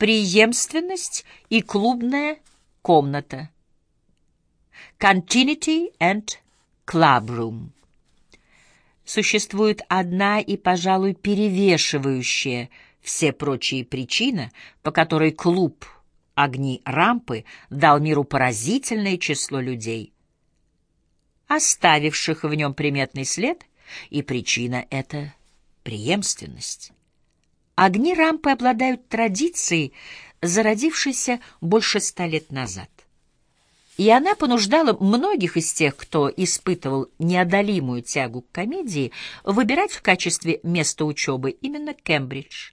преемственность и клубная комната. Continuity and Clubroom. Существует одна и, пожалуй, перевешивающая все прочие причины, по которой клуб «Огни рампы» дал миру поразительное число людей, оставивших в нем приметный след, и причина — это преемственность. Огни рампы обладают традицией, зародившейся больше ста лет назад. И она понуждала многих из тех, кто испытывал неодолимую тягу к комедии, выбирать в качестве места учебы именно Кембридж.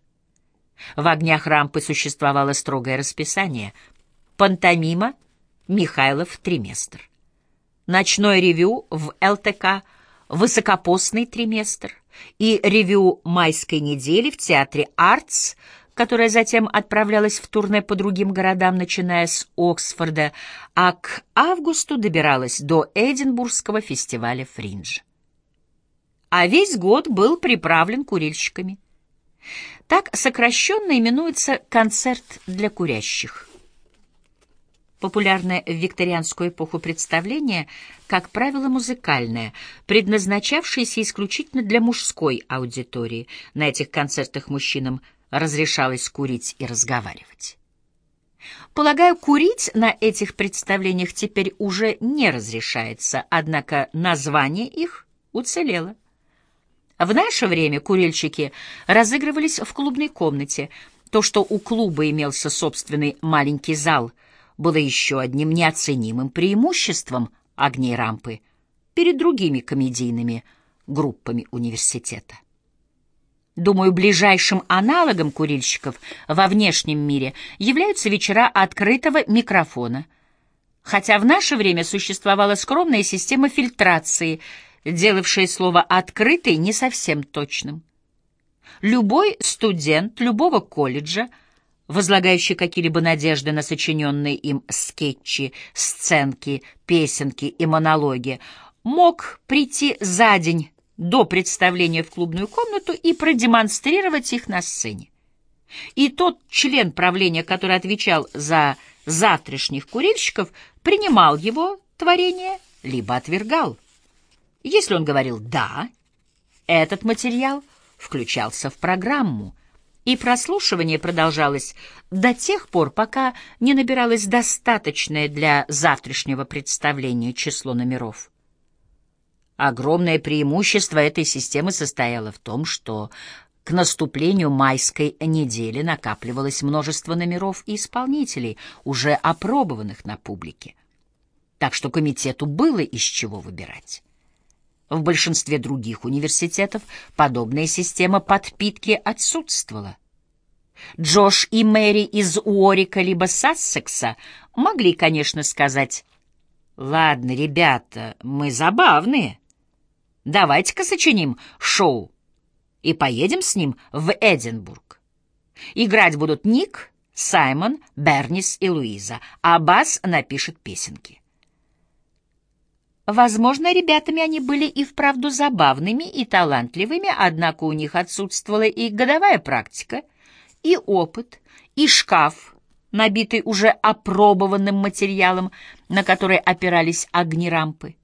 В огнях рампы существовало строгое расписание. Пантомима Михайлов триместр. Ночное ревю в ЛТК высокопостный триместр и ревю майской недели в театре «Артс», которая затем отправлялась в турне по другим городам, начиная с Оксфорда, а к августу добиралась до Эдинбургского фестиваля «Фриндж». А весь год был приправлен курильщиками. Так сокращенно именуется концерт для курящих. Популярное в викторианскую эпоху представление, как правило, музыкальное, предназначавшееся исключительно для мужской аудитории. На этих концертах мужчинам разрешалось курить и разговаривать. Полагаю, курить на этих представлениях теперь уже не разрешается, однако название их уцелело. В наше время курильщики разыгрывались в клубной комнате. То, что у клуба имелся собственный маленький зал — было еще одним неоценимым преимуществом огней рампы перед другими комедийными группами университета. Думаю, ближайшим аналогом курильщиков во внешнем мире являются вечера открытого микрофона, хотя в наше время существовала скромная система фильтрации, делавшая слово «открытый» не совсем точным. Любой студент любого колледжа — возлагающий какие-либо надежды на сочиненные им скетчи, сценки, песенки и монологи, мог прийти за день до представления в клубную комнату и продемонстрировать их на сцене. И тот член правления, который отвечал за завтрашних курильщиков, принимал его творение, либо отвергал. Если он говорил «да», этот материал включался в программу, и прослушивание продолжалось до тех пор, пока не набиралось достаточное для завтрашнего представления число номеров. Огромное преимущество этой системы состояло в том, что к наступлению майской недели накапливалось множество номеров и исполнителей, уже опробованных на публике. Так что комитету было из чего выбирать. В большинстве других университетов подобная система подпитки отсутствовала. Джош и Мэри из Уорика либо Сассекса могли, конечно, сказать, «Ладно, ребята, мы забавные. Давайте-ка сочиним шоу и поедем с ним в Эдинбург. Играть будут Ник, Саймон, Бернис и Луиза, а Бас напишет песенки». Возможно, ребятами они были и вправду забавными и талантливыми, однако у них отсутствовала и годовая практика, и опыт, и шкаф, набитый уже опробованным материалом, на который опирались огни рампы.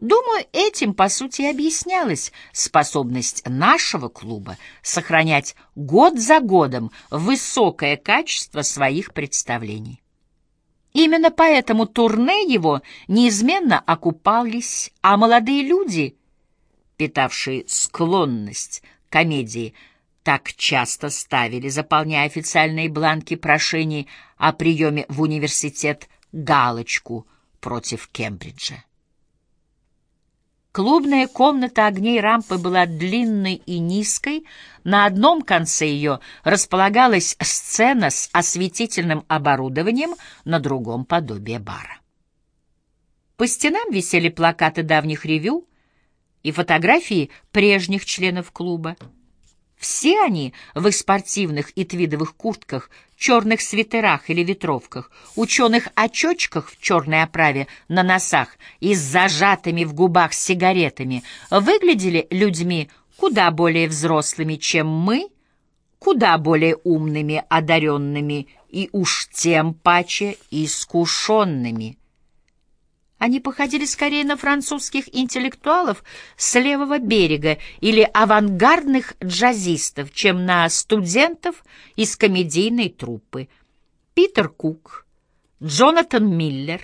Думаю, этим, по сути, объяснялась способность нашего клуба сохранять год за годом высокое качество своих представлений. Именно поэтому турне его неизменно окупались, а молодые люди, питавшие склонность к комедии, так часто ставили, заполняя официальные бланки прошений о приеме в университет, галочку против Кембриджа. Клубная комната огней рампы была длинной и низкой. На одном конце ее располагалась сцена с осветительным оборудованием, на другом — подобие бара. По стенам висели плакаты давних ревю и фотографии прежних членов клуба. Все они в их спортивных и твидовых куртках, черных свитерах или ветровках, ученых очочках в черной оправе на носах и с зажатыми в губах сигаретами, выглядели людьми куда более взрослыми, чем мы, куда более умными, одаренными и уж тем паче искушенными. Они походили скорее на французских интеллектуалов с левого берега или авангардных джазистов, чем на студентов из комедийной труппы. Питер Кук, Джонатан Миллер,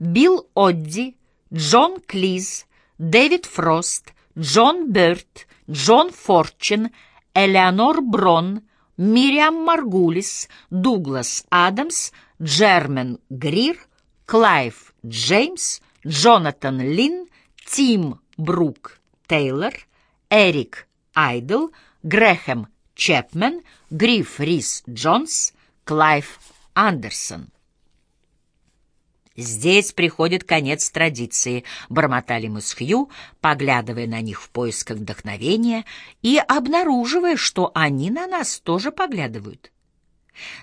Билл Одди, Джон Клиз, Дэвид Фрост, Джон Бёрд, Джон Форчин, Элеонор Брон, Мириам Маргулис, Дуглас Адамс, Джермен Грир, Клайв Джеймс, Джонатан Лин, Тим Брук Тейлор, Эрик Айдл, Грэхэм Чепмен, Гриф Рис Джонс, Клайв Андерсон. «Здесь приходит конец традиции», — бормотали мы с Хью, поглядывая на них в поисках вдохновения и обнаруживая, что они на нас тоже поглядывают.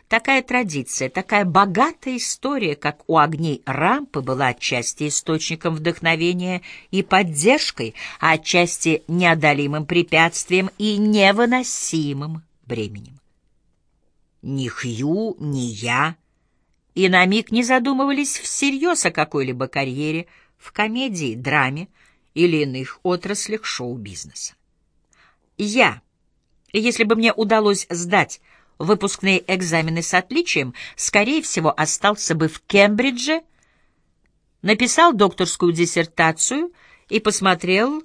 Такая традиция, такая богатая история, как у огней рампы, была отчасти источником вдохновения и поддержкой, а отчасти неодолимым препятствием и невыносимым бременем. Ни Хью, ни я и на миг не задумывались всерьез о какой-либо карьере в комедии, драме или иных отраслях шоу-бизнеса. Я, если бы мне удалось сдать выпускные экзамены с отличием, скорее всего, остался бы в Кембридже, написал докторскую диссертацию и посмотрел,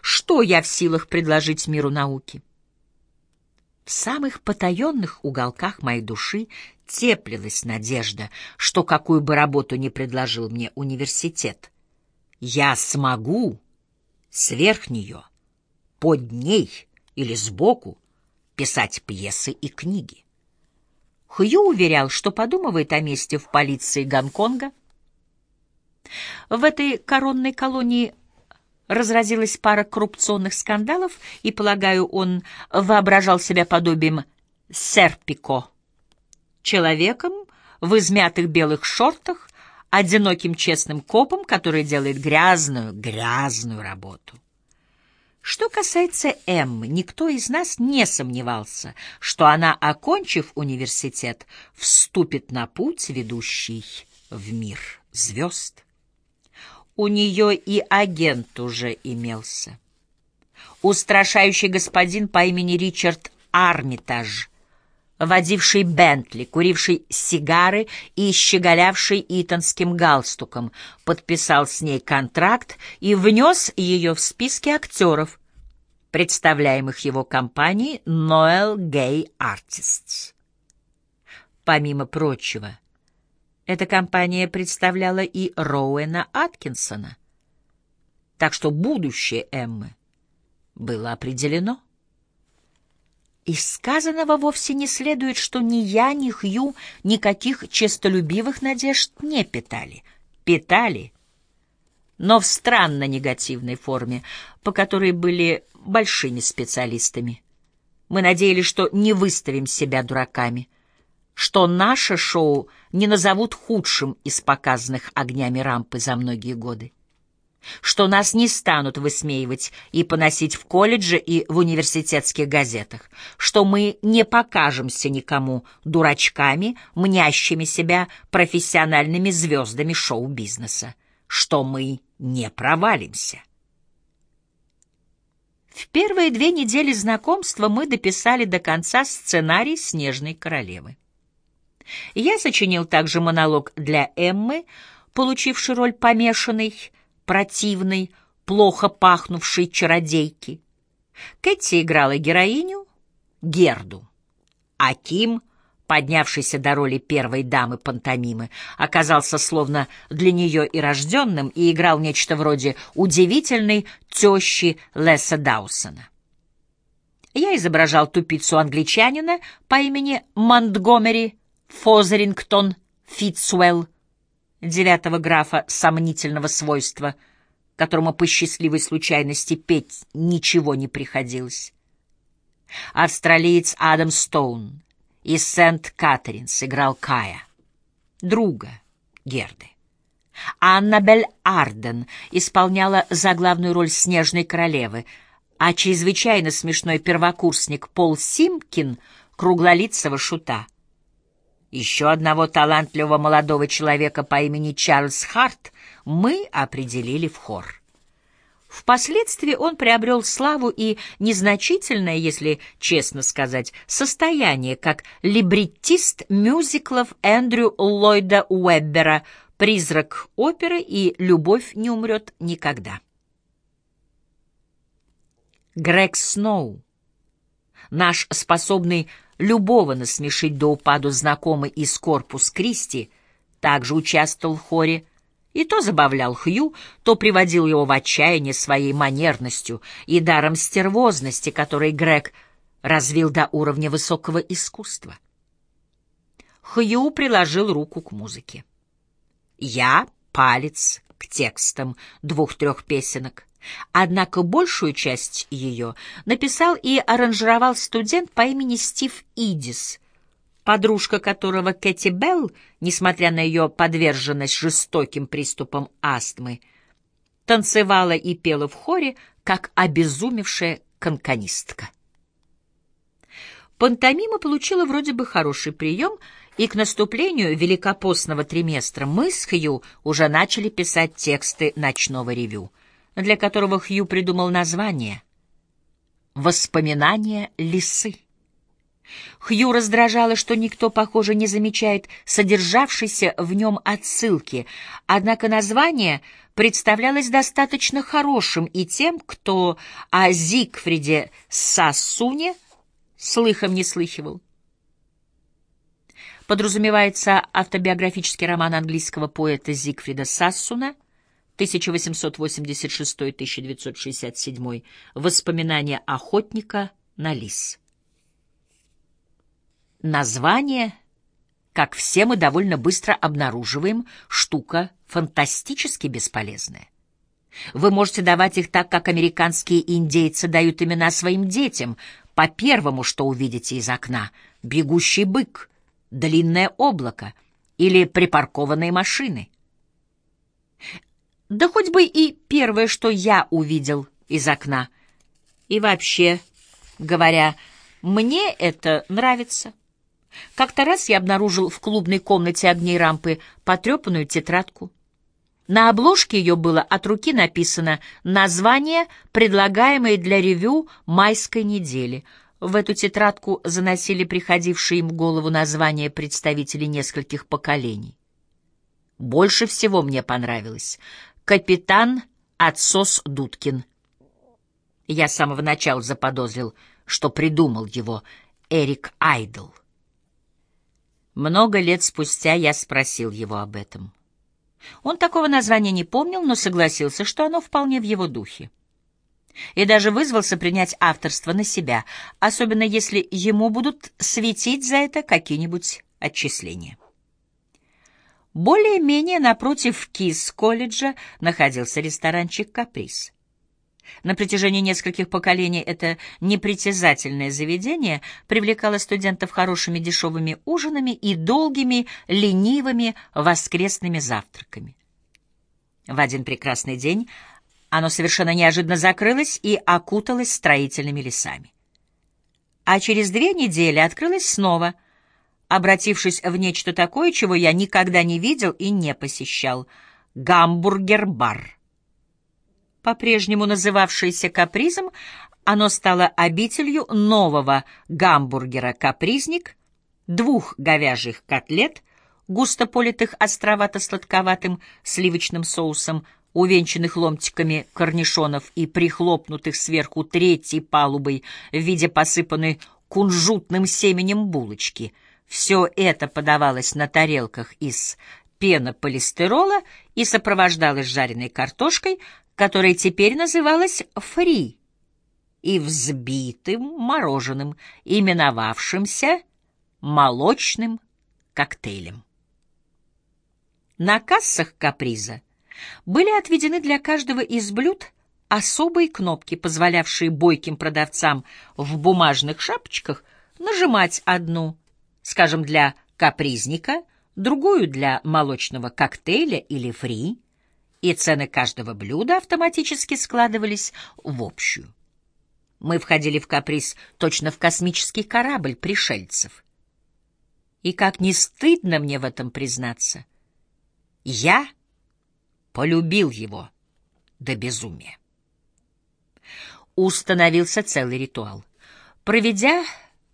что я в силах предложить миру науки. В самых потаенных уголках моей души теплилась надежда, что какую бы работу ни предложил мне университет, я смогу сверх нее, под ней или сбоку писать пьесы и книги. Хью уверял, что подумывает о месте в полиции Гонконга. В этой коронной колонии разразилась пара коррупционных скандалов, и, полагаю, он воображал себя подобием Серпико, человеком в измятых белых шортах, одиноким честным копом, который делает грязную, грязную работу. Что касается Эммы, никто из нас не сомневался, что она, окончив университет, вступит на путь, ведущий в мир звезд. У нее и агент уже имелся. Устрашающий господин по имени Ричард Армитаж, водивший Бентли, куривший сигары и щеголявший итонским галстуком, подписал с ней контракт и внес ее в списки актеров, представляемых его компанией Noel Gay Artists. Помимо прочего, эта компания представляла и Роуэна Аткинсона, так что будущее Эммы было определено. Из сказанного вовсе не следует, что ни я, ни Хью никаких честолюбивых надежд не питали. Питали, но в странно негативной форме, по которой были большими специалистами. Мы надеялись, что не выставим себя дураками, что наше шоу не назовут худшим из показанных огнями рампы за многие годы что нас не станут высмеивать и поносить в колледже и в университетских газетах, что мы не покажемся никому дурачками, мнящими себя профессиональными звездами шоу-бизнеса, что мы не провалимся. В первые две недели знакомства мы дописали до конца сценарий «Снежной королевы». Я сочинил также монолог для Эммы, получивший роль помешанной, противной, плохо пахнувшей чародейки. Кэти играла героиню Герду, а Ким, поднявшийся до роли первой дамы пантомимы, оказался словно для нее и рожденным и играл нечто вроде удивительной тещи Леса Даусона. Я изображал тупицу-англичанина по имени Монтгомери Фозерингтон Фитцуэлл, девятого графа сомнительного свойства, которому по счастливой случайности петь ничего не приходилось. Австралиец Адам Стоун из Сент-Катеринс сыграл Кая, друга Герды. Аннабель Арден исполняла заглавную роль Снежной королевы, а чрезвычайно смешной первокурсник Пол Симкин — круглолицего шута. Еще одного талантливого молодого человека по имени Чарльз Харт мы определили в хор. Впоследствии он приобрел славу и незначительное, если честно сказать, состояние как либреттист мюзиклов Эндрю Ллойда Уэббера «Призрак оперы» и «Любовь не умрет никогда». Грег Сноу, наш способный любого насмешить до упаду знакомый из Корпус Кристи, также участвовал в хоре и то забавлял Хью, то приводил его в отчаяние своей манерностью и даром стервозности, который Грег развил до уровня высокого искусства. Хью приложил руку к музыке. Я — палец к текстам двух-трех песенок. Однако большую часть ее написал и аранжировал студент по имени Стив Идис — подружка которого Кэти Белл, несмотря на ее подверженность жестоким приступам астмы, танцевала и пела в хоре, как обезумевшая канканистка. Пантомима получила вроде бы хороший прием, и к наступлению великопостного триместра мы с Хью уже начали писать тексты ночного ревю, для которого Хью придумал название «Воспоминания лисы». Хью раздражало, что никто, похоже, не замечает содержавшейся в нем отсылки, однако название представлялось достаточно хорошим и тем, кто о Зигфриде Сассуне слыхом не слыхивал. Подразумевается автобиографический роман английского поэта Зигфрида Сассуна 1886-1967 «Воспоминания охотника на лис». Название, как все мы довольно быстро обнаруживаем, штука фантастически бесполезная. Вы можете давать их так, как американские индейцы дают имена своим детям, по первому, что увидите из окна — бегущий бык, длинное облако или припаркованные машины. Да хоть бы и первое, что я увидел из окна. И вообще, говоря, мне это нравится. Как-то раз я обнаружил в клубной комнате огней рампы потрепанную тетрадку. На обложке ее было от руки написано название, предлагаемое для ревю майской недели. В эту тетрадку заносили приходившие им в голову названия представителей нескольких поколений. Больше всего мне понравилось «Капитан Отсос Дудкин». Я с самого начала заподозрил, что придумал его Эрик Айдл. Много лет спустя я спросил его об этом. Он такого названия не помнил, но согласился, что оно вполне в его духе. И даже вызвался принять авторство на себя, особенно если ему будут светить за это какие-нибудь отчисления. Более-менее напротив Кис-колледжа находился ресторанчик «Каприз». На протяжении нескольких поколений это непритязательное заведение привлекало студентов хорошими дешевыми ужинами и долгими, ленивыми воскресными завтраками. В один прекрасный день оно совершенно неожиданно закрылось и окуталось строительными лесами. А через две недели открылось снова, обратившись в нечто такое, чего я никогда не видел и не посещал — гамбургер-бар. По-прежнему называвшееся капризом, оно стало обителью нового гамбургера «Капризник», двух говяжьих котлет, густо политых островато-сладковатым сливочным соусом, увенчанных ломтиками корнишонов и прихлопнутых сверху третьей палубой в виде посыпанной кунжутным семенем булочки. Все это подавалось на тарелках из пенополистирола и сопровождалось жареной картошкой, которая теперь называлась «фри», и взбитым мороженым, именовавшимся молочным коктейлем. На кассах каприза были отведены для каждого из блюд особые кнопки, позволявшие бойким продавцам в бумажных шапочках нажимать одну, скажем, для капризника, другую для молочного коктейля или фри, и цены каждого блюда автоматически складывались в общую. Мы входили в каприз точно в космический корабль пришельцев. И как не стыдно мне в этом признаться, я полюбил его до безумия. Установился целый ритуал. Проведя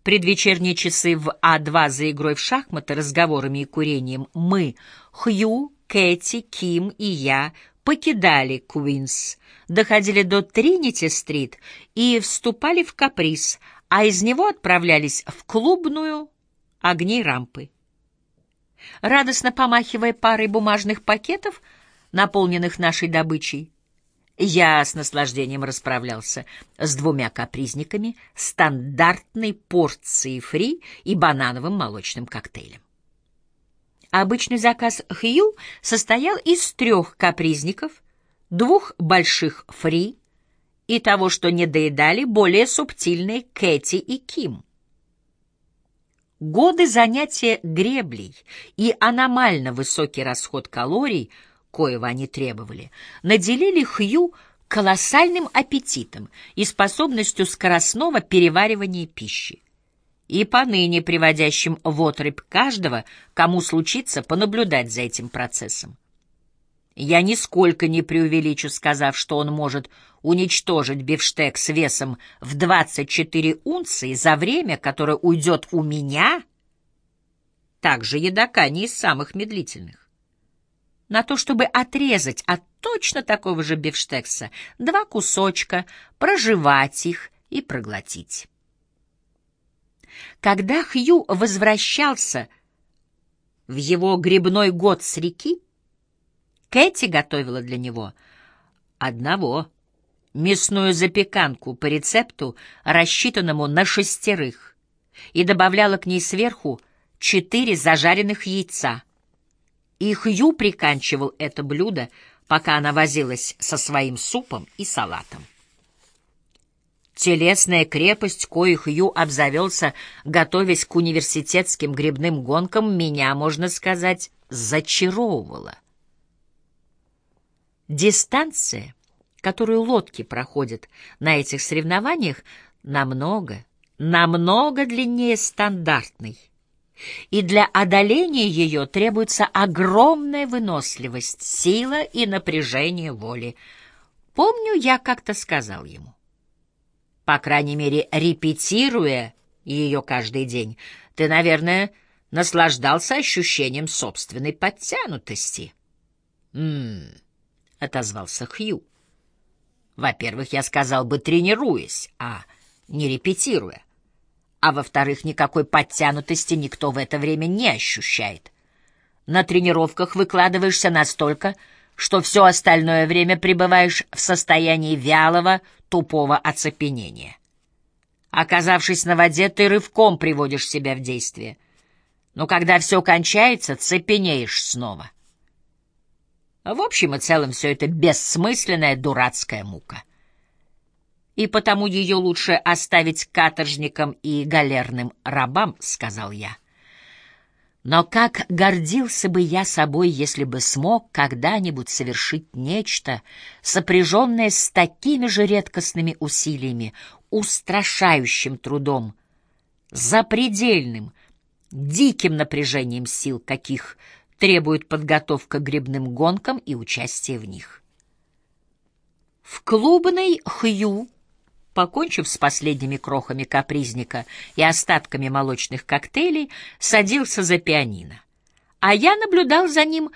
предвечерние часы в А2 за игрой в шахматы, разговорами и курением, мы, Хью, Кэти, Ким и я, покидали Куинс, доходили до Тринити-стрит и вступали в каприз, а из него отправлялись в клубную огней рампы. Радостно помахивая парой бумажных пакетов, наполненных нашей добычей, я с наслаждением расправлялся с двумя капризниками, стандартной порцией фри и банановым молочным коктейлем. Обычный заказ Хью состоял из трех капризников, двух больших фри и того, что не доедали более субтильные Кэти и Ким. Годы занятия греблей и аномально высокий расход калорий, коего они требовали, наделили Хью колоссальным аппетитом и способностью скоростного переваривания пищи и поныне приводящим в отрыбь каждого, кому случится понаблюдать за этим процессом. Я нисколько не преувеличу, сказав, что он может уничтожить бифштег с весом в 24 унции за время, которое уйдет у меня, также едока не из самых медлительных. На то, чтобы отрезать от точно такого же бифштекса два кусочка, прожевать их и проглотить. Когда Хью возвращался в его грибной год с реки, Кэти готовила для него одного мясную запеканку по рецепту, рассчитанному на шестерых, и добавляла к ней сверху четыре зажаренных яйца. И Хью приканчивал это блюдо, пока она возилась со своим супом и салатом. Телесная крепость, коих Ю обзавелся, готовясь к университетским грибным гонкам, меня, можно сказать, зачаровывала. Дистанция, которую лодки проходят на этих соревнованиях, намного, намного длиннее стандартной. И для одоления ее требуется огромная выносливость, сила и напряжение воли. Помню, я как-то сказал ему по крайней мере, репетируя ее каждый день, ты, наверное, наслаждался ощущением собственной подтянутости. «М-м-м», отозвался Хью. «Во-первых, я сказал бы, тренируясь, а не репетируя. А во-вторых, никакой подтянутости никто в это время не ощущает. На тренировках выкладываешься настолько, что все остальное время пребываешь в состоянии вялого, тупого оцепенения. Оказавшись на воде, ты рывком приводишь себя в действие. Но когда все кончается, цепенеешь снова. В общем и целом все это бессмысленная дурацкая мука. И потому ее лучше оставить каторжникам и галерным рабам, — сказал я. — но как гордился бы я собой, если бы смог когда-нибудь совершить нечто, сопряженное с такими же редкостными усилиями, устрашающим трудом, запредельным, диким напряжением сил, каких требует подготовка к грибным гонкам и участие в них. В клубной Хью покончив с последними крохами капризника и остатками молочных коктейлей, садился за пианино. А я наблюдал за ним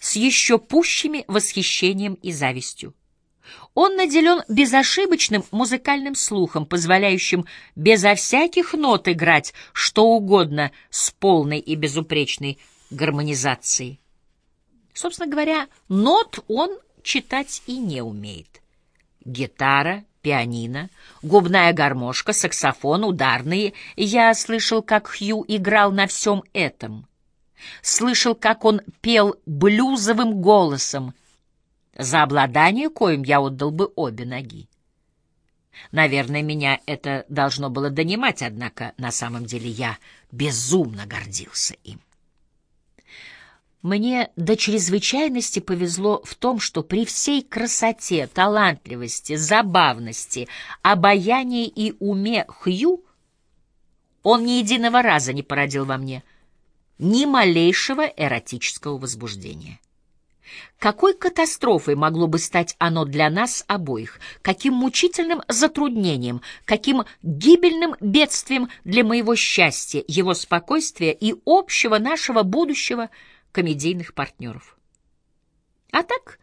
с еще пущими восхищением и завистью. Он наделен безошибочным музыкальным слухом, позволяющим безо всяких нот играть что угодно с полной и безупречной гармонизацией. Собственно говоря, нот он читать и не умеет. Гитара, пианино, губная гармошка, саксофон, ударные. Я слышал, как Хью играл на всем этом. Слышал, как он пел блюзовым голосом, за обладание коим я отдал бы обе ноги. Наверное, меня это должно было донимать, однако на самом деле я безумно гордился им. Мне до чрезвычайности повезло в том, что при всей красоте, талантливости, забавности, обаянии и уме Хью он ни единого раза не породил во мне ни малейшего эротического возбуждения. Какой катастрофой могло бы стать оно для нас обоих, каким мучительным затруднением, каким гибельным бедствием для моего счастья, его спокойствия и общего нашего будущего — комедийных партнеров. А так,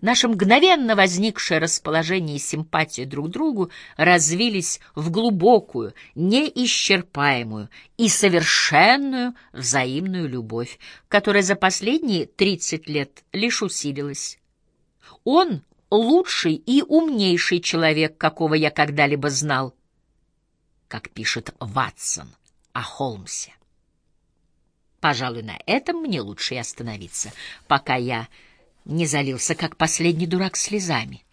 наше мгновенно возникшее расположение и симпатия друг к другу развились в глубокую, неисчерпаемую и совершенную взаимную любовь, которая за последние 30 лет лишь усилилась. Он — лучший и умнейший человек, какого я когда-либо знал, как пишет Ватсон о Холмсе. Пожалуй, на этом мне лучше и остановиться, пока я не залился, как последний дурак, слезами.